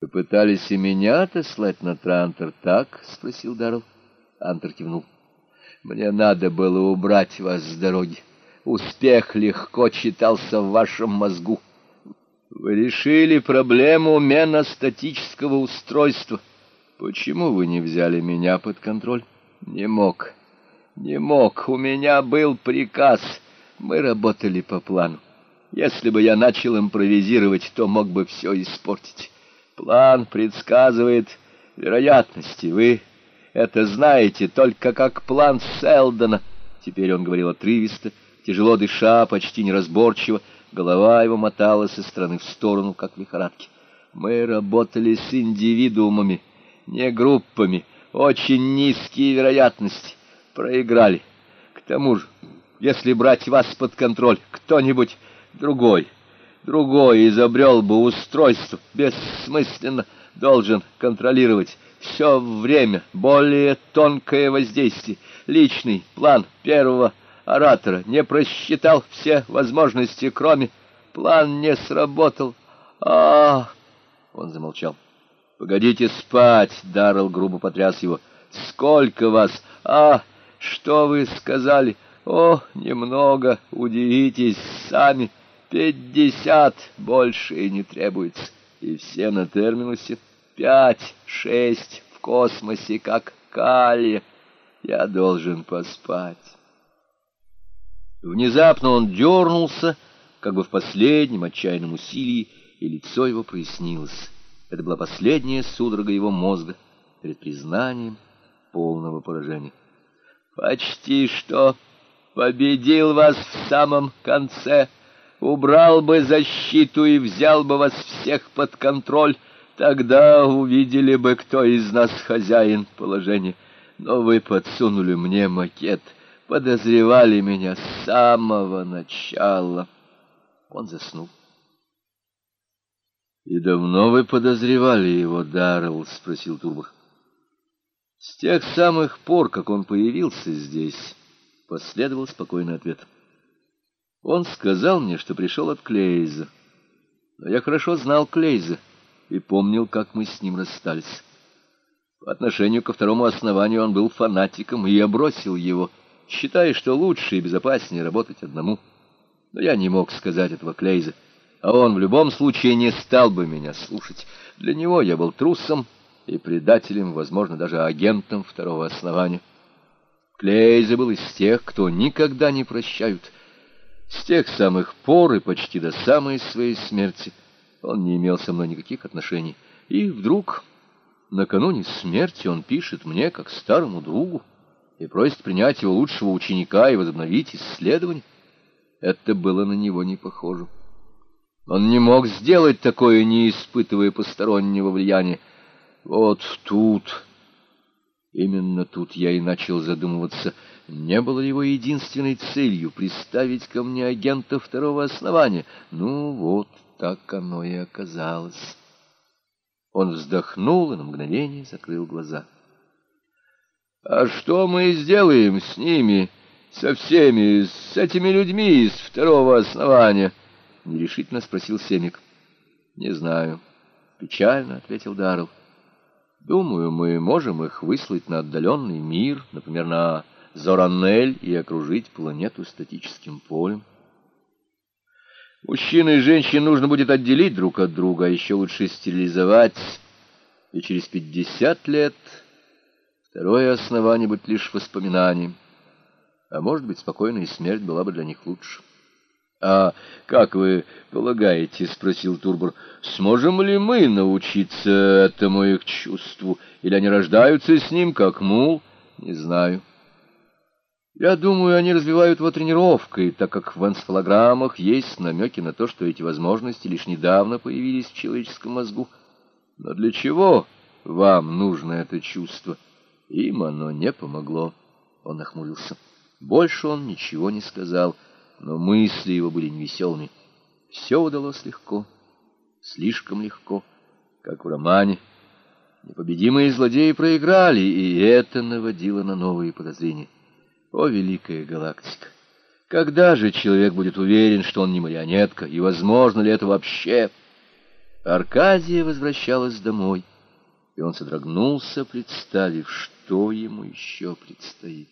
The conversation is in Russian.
— Вы пытались и меня отослать на Трантор, так? — спросил Даррелл. Антер кивнул. — Мне надо было убрать вас с дороги. Успех легко читался в вашем мозгу. Вы решили проблему меностатического устройства. Почему вы не взяли меня под контроль? Не мог. Не мог. У меня был приказ. Мы работали по плану. Если бы я начал импровизировать, то мог бы все испортить. План предсказывает вероятности. Вы это знаете только как план Селдона. Теперь он говорил отрывисто, тяжело дыша, почти неразборчиво. Голова его моталась из стороны в сторону, как в лихорадке. Мы работали с индивидуумами, не группами. Очень низкие вероятности. Проиграли. К тому же, если брать вас под контроль, кто-нибудь другой другой изобрел бы устройство, бессмысленно должен контролировать все время, более тонкое воздействие, личный план первого оратора, не просчитал все возможности, кроме план не сработал. а, Он замолчал. «Погодите спать!» — Даррелл грубо потряс его. «Сколько вас? А, что вы сказали? О, немного, удивитесь сами!» Пятьдесят больше и не требуется. И все на терминусе. Пять, шесть в космосе, как калия. Я должен поспать. Внезапно он дернулся, как бы в последнем отчаянном усилии, и лицо его прояснилось. Это была последняя судорога его мозга перед признанием полного поражения. «Почти что победил вас в самом конце», убрал бы защиту и взял бы вас всех под контроль, тогда увидели бы, кто из нас хозяин положения. Но вы подсунули мне макет, подозревали меня с самого начала. Он заснул. — И давно вы подозревали его, Даррелл? — спросил Турбах. — С тех самых пор, как он появился здесь, — последовал спокойный ответ. — он сказал мне, что пришел от Клейза. Но я хорошо знал Клейза и помнил, как мы с ним расстались. По отношению ко второму основанию он был фанатиком, и я бросил его, считая, что лучше и безопаснее работать одному. Но я не мог сказать этого Клейза, а он в любом случае не стал бы меня слушать. Для него я был трусом и предателем, возможно, даже агентом второго основания. Клейза был из тех, кто никогда не прощают — с тех самых пор и почти до самой своей смерти он не имел со мной никаких отношений. И вдруг, накануне смерти, он пишет мне, как старому другу, и просит принять его лучшего ученика и возобновить исследование. Это было на него не похоже. Он не мог сделать такое, не испытывая постороннего влияния. Вот тут, именно тут я и начал задумываться — не было его единственной целью приставить ко мне агента второго основания. Ну вот, так оно и оказалось. Он вздохнул и на мгновение закрыл глаза. «А что мы сделаем с ними, со всеми, с этими людьми из второго основания?» — нерешительно спросил Семик. «Не знаю». Печально ответил Даррелл. «Думаю, мы можем их выслать на отдаленный мир, например, на Зоранель и окружить планету статическим полем. Мужчин и женщин нужно будет отделить друг от друга, а еще лучше стерилизовать. И через пятьдесят лет второе основание будет лишь воспоминанием. А может быть, спокойная смерть была бы для них лучше. — А как вы полагаете, — спросил Турбор, — сможем ли мы научиться этому их чувству? Или они рождаются с ним, как мул? Не знаю. — я думаю, они развивают его тренировкой, так как в энцефалограммах есть намеки на то, что эти возможности лишь недавно появились в человеческом мозгу. Но для чего вам нужно это чувство? Им оно не помогло. Он нахмурился. Больше он ничего не сказал, но мысли его были невеселыми. Все удалось легко, слишком легко, как в романе. Непобедимые злодеи проиграли, и это наводило на новые подозрения. О, великая галактика! Когда же человек будет уверен, что он не марионетка, и возможно ли это вообще? Аркадия возвращалась домой, и он содрогнулся, представив, что ему еще предстоит.